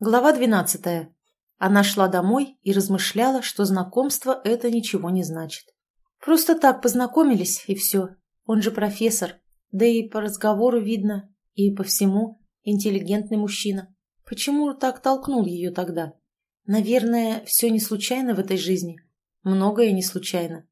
Глава 12. Она шла домой и размышляла, что знакомство это ничего не значит. Просто так познакомились, и все. Он же профессор. Да и по разговору видно, и по всему интеллигентный мужчина. Почему так толкнул ее тогда? Наверное, все не случайно в этой жизни. Многое не случайно.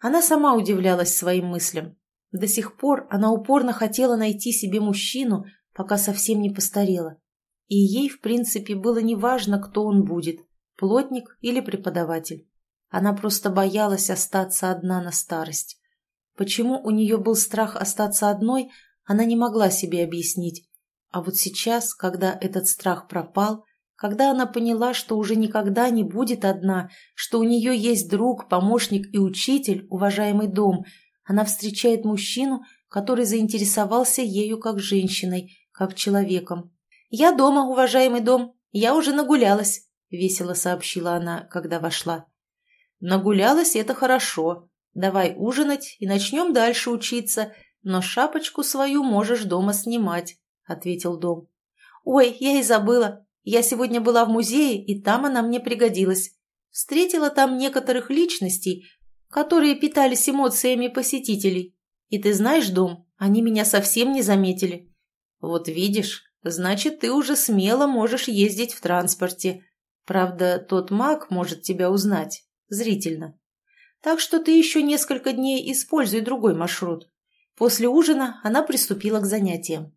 Она сама удивлялась своим мыслям. До сих пор она упорно хотела найти себе мужчину, пока совсем не постарела и ей, в принципе, было неважно, кто он будет – плотник или преподаватель. Она просто боялась остаться одна на старость. Почему у нее был страх остаться одной, она не могла себе объяснить. А вот сейчас, когда этот страх пропал, когда она поняла, что уже никогда не будет одна, что у нее есть друг, помощник и учитель, уважаемый дом, она встречает мужчину, который заинтересовался ею как женщиной, как человеком. «Я дома, уважаемый дом. Я уже нагулялась», — весело сообщила она, когда вошла. «Нагулялась — это хорошо. Давай ужинать и начнем дальше учиться, но шапочку свою можешь дома снимать», — ответил дом. «Ой, я и забыла. Я сегодня была в музее, и там она мне пригодилась. Встретила там некоторых личностей, которые питались эмоциями посетителей. И ты знаешь, дом, они меня совсем не заметили. Вот видишь, Значит, ты уже смело можешь ездить в транспорте. Правда, тот маг может тебя узнать. Зрительно. Так что ты еще несколько дней используй другой маршрут. После ужина она приступила к занятиям.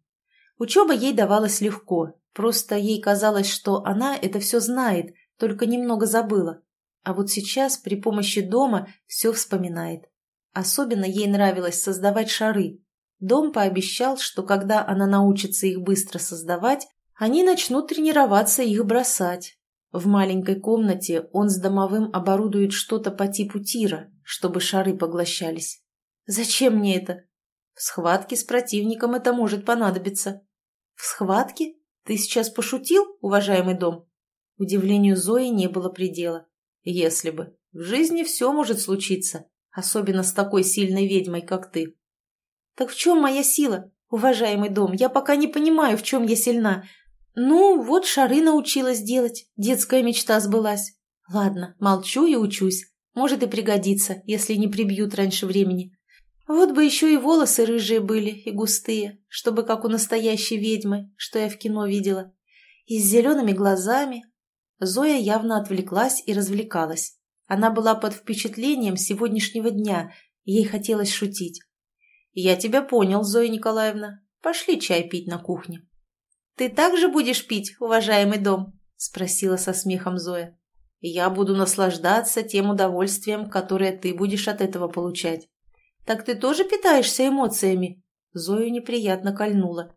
Учеба ей давалась легко, просто ей казалось, что она это все знает, только немного забыла. А вот сейчас при помощи дома все вспоминает. Особенно ей нравилось создавать шары, Дом пообещал, что когда она научится их быстро создавать, они начнут тренироваться их бросать. В маленькой комнате он с домовым оборудует что-то по типу тира, чтобы шары поглощались. Зачем мне это? В схватке с противником это может понадобиться. В схватке? Ты сейчас пошутил, уважаемый дом? Удивлению Зои не было предела. Если бы. В жизни все может случиться, особенно с такой сильной ведьмой, как ты. Так в чем моя сила, уважаемый дом? Я пока не понимаю, в чем я сильна. Ну, вот шары научилась делать, детская мечта сбылась. Ладно, молчу и учусь. Может и пригодится, если не прибьют раньше времени. Вот бы еще и волосы рыжие были и густые, чтобы как у настоящей ведьмы, что я в кино видела. И с зелеными глазами. Зоя явно отвлеклась и развлекалась. Она была под впечатлением сегодняшнего дня, ей хотелось шутить. «Я тебя понял, Зоя Николаевна. Пошли чай пить на кухне». «Ты также будешь пить, уважаемый дом?» – спросила со смехом Зоя. «Я буду наслаждаться тем удовольствием, которое ты будешь от этого получать». «Так ты тоже питаешься эмоциями?» Зою неприятно кольнула.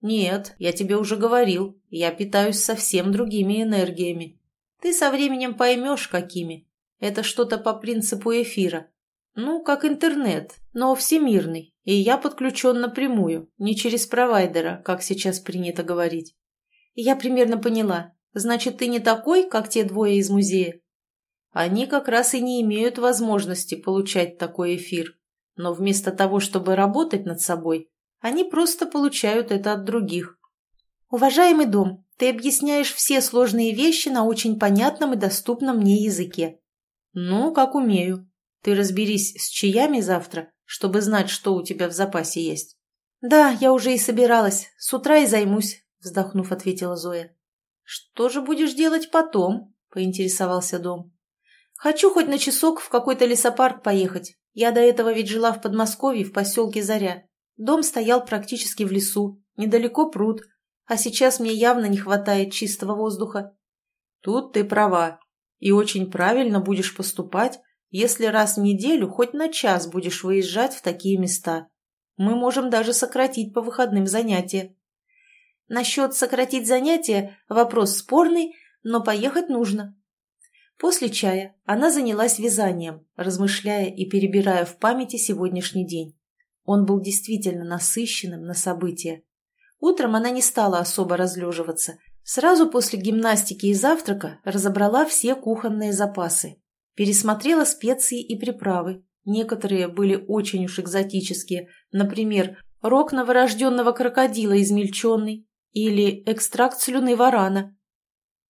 «Нет, я тебе уже говорил, я питаюсь совсем другими энергиями. Ты со временем поймешь, какими. Это что-то по принципу эфира. Ну, как интернет, но всемирный, и я подключен напрямую, не через провайдера, как сейчас принято говорить. Я примерно поняла. Значит, ты не такой, как те двое из музея? Они как раз и не имеют возможности получать такой эфир. Но вместо того, чтобы работать над собой, они просто получают это от других. Уважаемый дом, ты объясняешь все сложные вещи на очень понятном и доступном мне языке. Ну, как умею. Ты разберись с чаями завтра, чтобы знать, что у тебя в запасе есть. Да, я уже и собиралась. С утра и займусь, вздохнув, ответила Зоя. Что же будешь делать потом? поинтересовался дом. Хочу хоть на часок в какой-то лесопарк поехать. Я до этого ведь жила в Подмосковье, в поселке Заря. Дом стоял практически в лесу, недалеко пруд, а сейчас мне явно не хватает чистого воздуха. Тут ты права, и очень правильно будешь поступать, если раз в неделю хоть на час будешь выезжать в такие места. Мы можем даже сократить по выходным занятия. Насчет сократить занятия вопрос спорный, но поехать нужно. После чая она занялась вязанием, размышляя и перебирая в памяти сегодняшний день. Он был действительно насыщенным на события. Утром она не стала особо разлеживаться. Сразу после гимнастики и завтрака разобрала все кухонные запасы, Пересмотрела специи и приправы. Некоторые были очень уж экзотические. Например, рог новорожденного крокодила измельченный или экстракт слюны варана.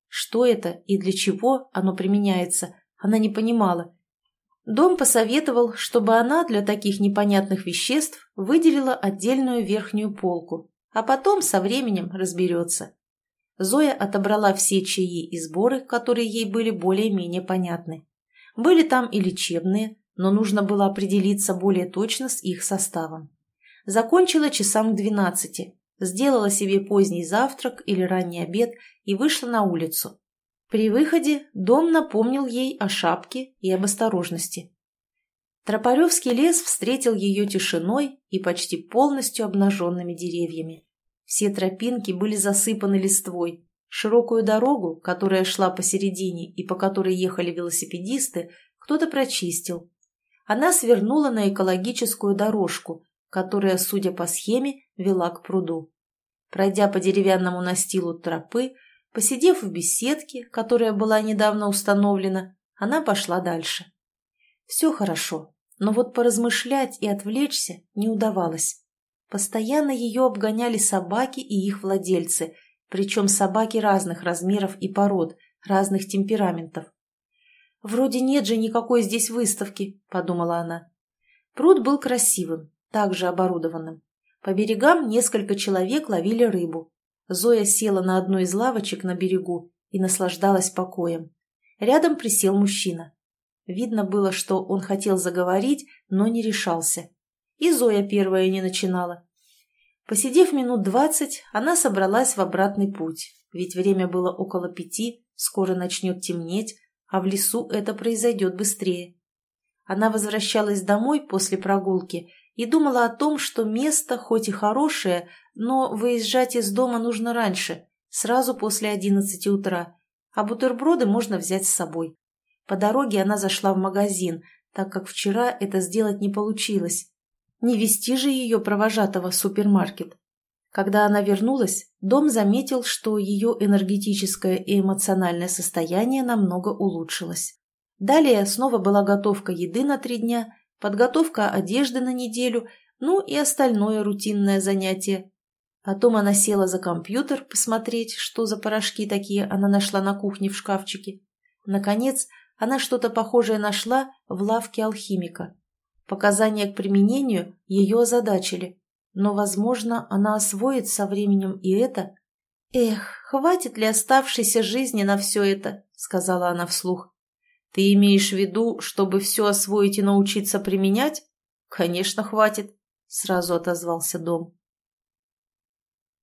Что это и для чего оно применяется, она не понимала. Дом посоветовал, чтобы она для таких непонятных веществ выделила отдельную верхнюю полку, а потом со временем разберется. Зоя отобрала все чаи и сборы, которые ей были более-менее понятны. Были там и лечебные, но нужно было определиться более точно с их составом. Закончила часам к двенадцати, сделала себе поздний завтрак или ранний обед и вышла на улицу. При выходе дом напомнил ей о шапке и об осторожности. Тропаревский лес встретил ее тишиной и почти полностью обнаженными деревьями. Все тропинки были засыпаны листвой. Широкую дорогу, которая шла посередине и по которой ехали велосипедисты, кто-то прочистил. Она свернула на экологическую дорожку, которая, судя по схеме, вела к пруду. Пройдя по деревянному настилу тропы, посидев в беседке, которая была недавно установлена, она пошла дальше. Все хорошо, но вот поразмышлять и отвлечься не удавалось. Постоянно ее обгоняли собаки и их владельцы, причем собаки разных размеров и пород, разных темпераментов. «Вроде нет же никакой здесь выставки», — подумала она. Пруд был красивым, также оборудованным. По берегам несколько человек ловили рыбу. Зоя села на одну из лавочек на берегу и наслаждалась покоем. Рядом присел мужчина. Видно было, что он хотел заговорить, но не решался. И Зоя первая не начинала. Посидев минут двадцать, она собралась в обратный путь, ведь время было около пяти, скоро начнет темнеть, а в лесу это произойдет быстрее. Она возвращалась домой после прогулки и думала о том, что место хоть и хорошее, но выезжать из дома нужно раньше, сразу после одиннадцати утра, а бутерброды можно взять с собой. По дороге она зашла в магазин, так как вчера это сделать не получилось. Не вести же ее провожатого в супермаркет. Когда она вернулась, дом заметил, что ее энергетическое и эмоциональное состояние намного улучшилось. Далее снова была готовка еды на три дня, подготовка одежды на неделю, ну и остальное рутинное занятие. Потом она села за компьютер посмотреть, что за порошки такие она нашла на кухне в шкафчике. Наконец, она что-то похожее нашла в лавке алхимика. Показания к применению ее озадачили, но, возможно, она освоит со временем и это. «Эх, хватит ли оставшейся жизни на все это?» — сказала она вслух. «Ты имеешь в виду, чтобы все освоить и научиться применять?» «Конечно, хватит», — сразу отозвался дом.